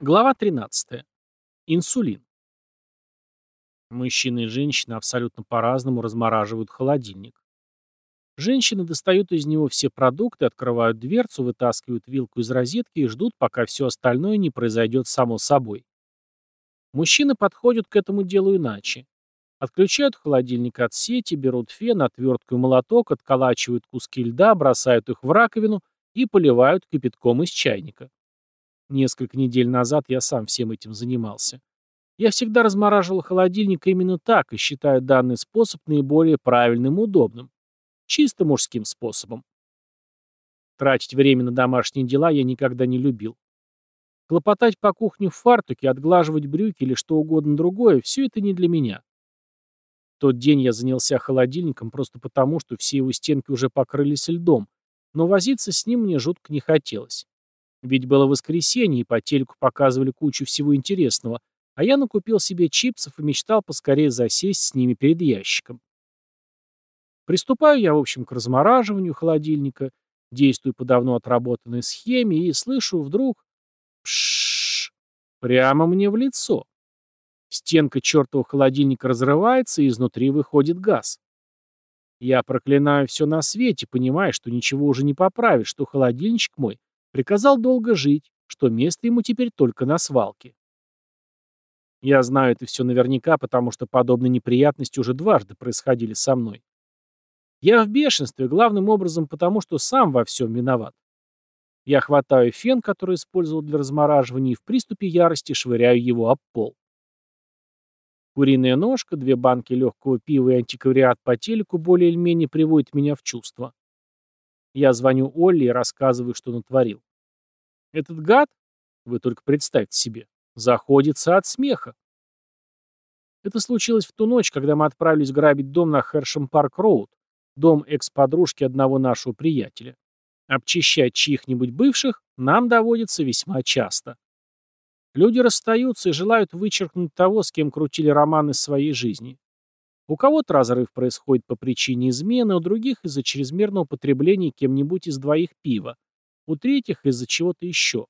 Глава 13. Инсулин. Мужчины и женщины абсолютно по-разному размораживают холодильник. Женщины достают из него все продукты, открывают дверцу, вытаскивают вилку из розетки и ждут, пока все остальное не произойдет само собой. Мужчины подходят к этому делу иначе. Отключают холодильник от сети, берут фен, отвертку и молоток, отколачивают куски льда, бросают их в раковину и поливают кипятком из чайника. Несколько недель назад я сам всем этим занимался. Я всегда размораживал холодильник именно так и считаю данный способ наиболее правильным и удобным. Чисто мужским способом. Тратить время на домашние дела я никогда не любил. Хлопотать по кухне в фартуке, отглаживать брюки или что угодно другое – все это не для меня. В тот день я занялся холодильником просто потому, что все его стенки уже покрылись льдом, но возиться с ним мне жутко не хотелось. Ведь было воскресенье, и по телеку показывали кучу всего интересного, а я накупил себе чипсов и мечтал поскорее засесть с ними перед ящиком. Приступаю я, в общем, к размораживанию холодильника, действую по давно отработанной схеме и слышу вдруг пшшш прямо мне в лицо. Стенка чертового холодильника разрывается, и изнутри выходит газ. Я проклинаю все на свете, понимая, что ничего уже не поправишь, что холодильничек мой Приказал долго жить, что место ему теперь только на свалке. Я знаю это все наверняка, потому что подобные неприятности уже дважды происходили со мной. Я в бешенстве, главным образом потому, что сам во всем виноват. Я хватаю фен, который использовал для размораживания, и в приступе ярости швыряю его об пол. Куриная ножка, две банки легкого пива и антиквариат по телеку более или менее приводят меня в чувство. Я звоню Олли и рассказываю, что натворил. Этот гад, вы только представьте себе, заходится от смеха. Это случилось в ту ночь, когда мы отправились грабить дом на Хершем Парк Роуд, дом экс-подружки одного нашего приятеля. Обчищать чьих-нибудь бывших нам доводится весьма часто. Люди расстаются и желают вычеркнуть того, с кем крутили романы своей жизни. У кого-то разрыв происходит по причине измены, у других из-за чрезмерного потребления кем-нибудь из двоих пива, у третьих из-за чего-то еще.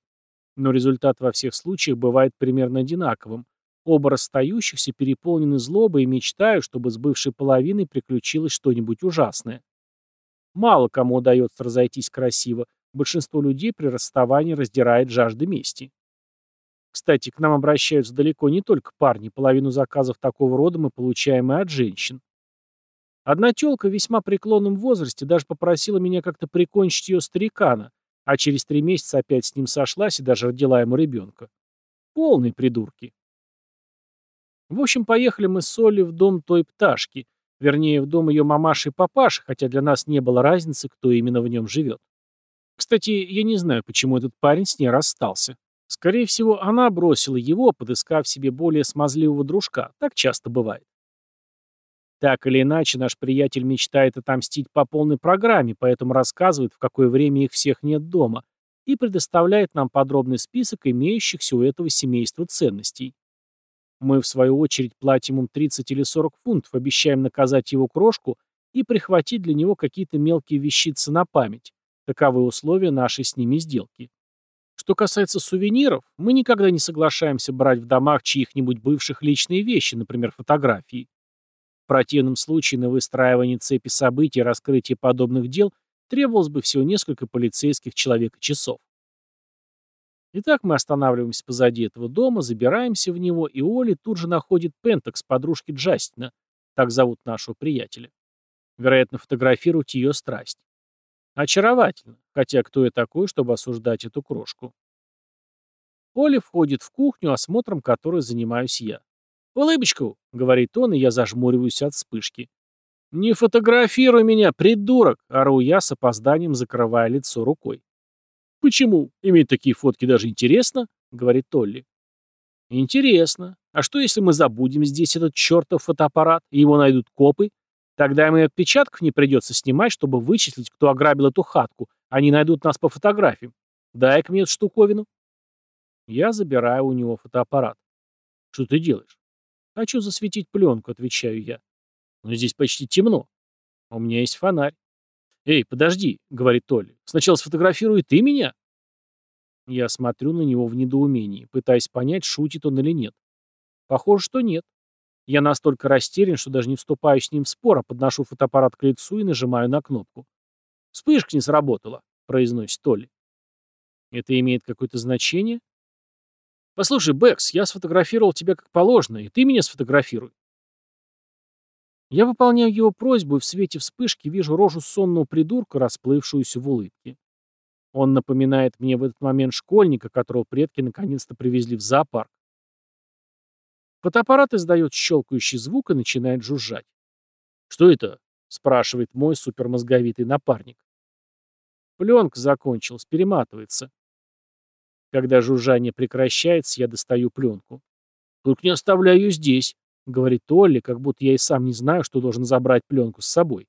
Но результат во всех случаях бывает примерно одинаковым. Оба расстающихся переполнены злобой и мечтают, чтобы с бывшей половиной приключилось что-нибудь ужасное. Мало кому удается разойтись красиво, большинство людей при расставании раздирает жажда мести. Кстати, к нам обращаются далеко не только парни, половину заказов такого рода мы получаем и от женщин. Одна тёлка в весьма преклонном возрасте даже попросила меня как-то прикончить ее старикана, а через три месяца опять с ним сошлась и даже родила ему ребенка. Полные придурки. В общем, поехали мы с Олли в дом той пташки, вернее, в дом ее мамаши и папаши, хотя для нас не было разницы, кто именно в нем живет. Кстати, я не знаю, почему этот парень с ней расстался. Скорее всего, она бросила его, подыскав себе более смазливого дружка. Так часто бывает. Так или иначе, наш приятель мечтает отомстить по полной программе, поэтому рассказывает, в какое время их всех нет дома, и предоставляет нам подробный список имеющихся у этого семейства ценностей. Мы, в свою очередь, платим им 30 или 40 фунтов, обещаем наказать его крошку и прихватить для него какие-то мелкие вещицы на память. Таковы условия нашей с ними сделки. Что касается сувениров, мы никогда не соглашаемся брать в домах чьих-нибудь бывших личные вещи, например, фотографии. В противном случае на выстраивание цепи событий и раскрытие подобных дел требовалось бы всего несколько полицейских человека-часов. Итак, мы останавливаемся позади этого дома, забираемся в него, и Оли тут же находит Пентакс, подружки Джастина, так зовут нашего приятеля. Вероятно, фотографирует ее страсть. Очаровательно. Хотя кто я такой, чтобы осуждать эту крошку? Оля входит в кухню, осмотром которой занимаюсь я. «Улыбочку!» — говорит он, и я зажмуриваюсь от вспышки. «Не фотографируй меня, придурок!» — ору я с опозданием, закрывая лицо рукой. «Почему? Иметь такие фотки даже интересно?» — говорит Толли. «Интересно. А что, если мы забудем здесь этот чертов фотоаппарат, и его найдут копы, Тогда им и отпечатков не придется снимать, чтобы вычислить, кто ограбил эту хатку. Они найдут нас по фотографиям. Дай-ка мне эту штуковину. Я забираю у него фотоаппарат. Что ты делаешь? Хочу засветить пленку, отвечаю я. Но здесь почти темно. У меня есть фонарь. Эй, подожди, говорит Толли. Сначала сфотографируй ты меня. Я смотрю на него в недоумении, пытаясь понять, шутит он или нет. Похоже, что нет. Я настолько растерян, что даже не вступаю с ним в спор, а подношу фотоаппарат к лицу и нажимаю на кнопку. «Вспышка не сработала», — произносит Толли. «Это имеет какое-то значение?» «Послушай, Бэкс, я сфотографировал тебя как положено, и ты меня сфотографируй». Я выполняю его просьбу и в свете вспышки вижу рожу сонного придурка, расплывшуюся в улыбке. Он напоминает мне в этот момент школьника, которого предки наконец-то привезли в зоопарк. Фотоаппарат издает щелкающий звук и начинает жужжать. «Что это?» — спрашивает мой супермозговитый напарник. Пленка закончилась, перематывается. Когда жужжание прекращается, я достаю пленку. «Только не оставляю ее здесь», — говорит Олли, как будто я и сам не знаю, что должен забрать пленку с собой.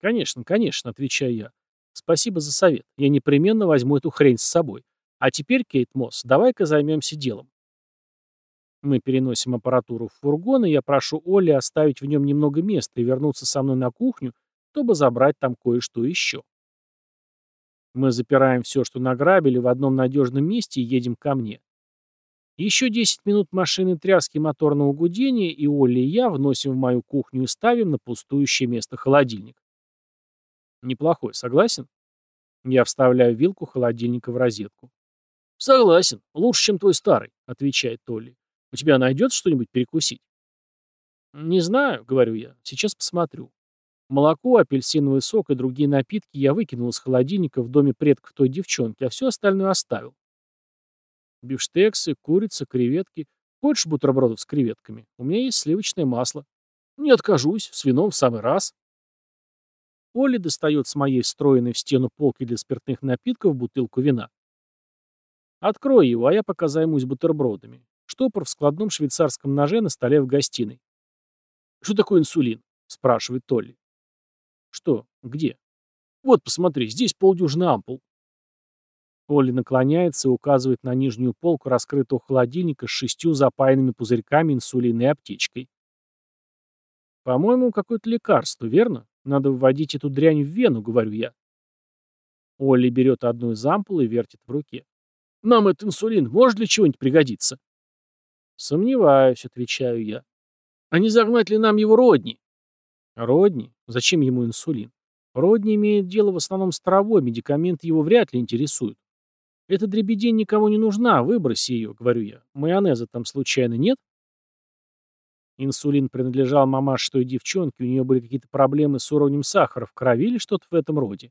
«Конечно, конечно», — отвечаю я. «Спасибо за совет. Я непременно возьму эту хрень с собой. А теперь, Кейт Мосс, давай-ка займемся делом. Мы переносим аппаратуру в фургон, и я прошу Олли оставить в нем немного места и вернуться со мной на кухню, чтобы забрать там кое-что еще. Мы запираем все, что награбили, в одном надежном месте и едем ко мне. Еще 10 минут машины тряски моторного гудения, и Олли и я вносим в мою кухню и ставим на пустующее место холодильник. Неплохой, согласен? Я вставляю вилку холодильника в розетку. «Согласен. Лучше, чем твой старый», — отвечает Толли. У тебя найдется что-нибудь перекусить? Не знаю, говорю я. Сейчас посмотрю. Молоко, апельсиновый сок и другие напитки я выкинул из холодильника в доме предков той девчонки, а все остальное оставил. Бифштексы, курица, креветки. Хочешь бутербродов с креветками? У меня есть сливочное масло. Не откажусь, с вином в самый раз. Оля достает с моей встроенной в стену полки для спиртных напитков бутылку вина. Открой его, а я пока займусь бутербродами. Штопор в складном швейцарском ноже на столе в гостиной. «Что такое инсулин?» — спрашивает Толли. «Что? Где?» «Вот, посмотри, здесь полдюжины ампул». Толли наклоняется и указывает на нижнюю полку раскрытого холодильника с шестью запаянными пузырьками инсулина и аптечкой. «По-моему, какое-то лекарство, верно? Надо вводить эту дрянь в вену», — говорю я. Олли берет одну из ампул и вертит в руке. «Нам этот инсулин может для чего-нибудь пригодиться?» «Сомневаюсь», — отвечаю я. «А не загнать ли нам его Родни?» «Родни? Зачем ему инсулин? Родни имеет дело в основном с травой, медикаменты его вряд ли интересуют. Эта дребедень никому не нужна, выброси ее», — говорю я. «Майонеза там случайно нет?» Инсулин принадлежал мамаше той девчонке, у нее были какие-то проблемы с уровнем сахара в крови или что-то в этом роде.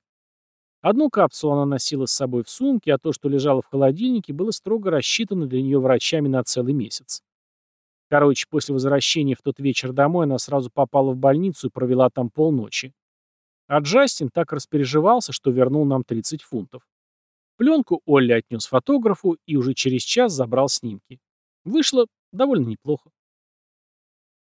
Одну капсулу она носила с собой в сумке, а то, что лежало в холодильнике, было строго рассчитано для нее врачами на целый месяц. Короче, после возвращения в тот вечер домой она сразу попала в больницу и провела там полночи. А Джастин так распереживался, что вернул нам 30 фунтов. Пленку Олли отнес фотографу и уже через час забрал снимки. Вышло довольно неплохо.